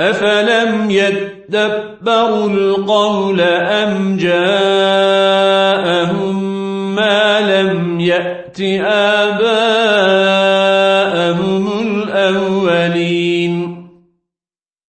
أفلم يتدبروا القول أم جاءهم ما لم يأت آباءهم الأولين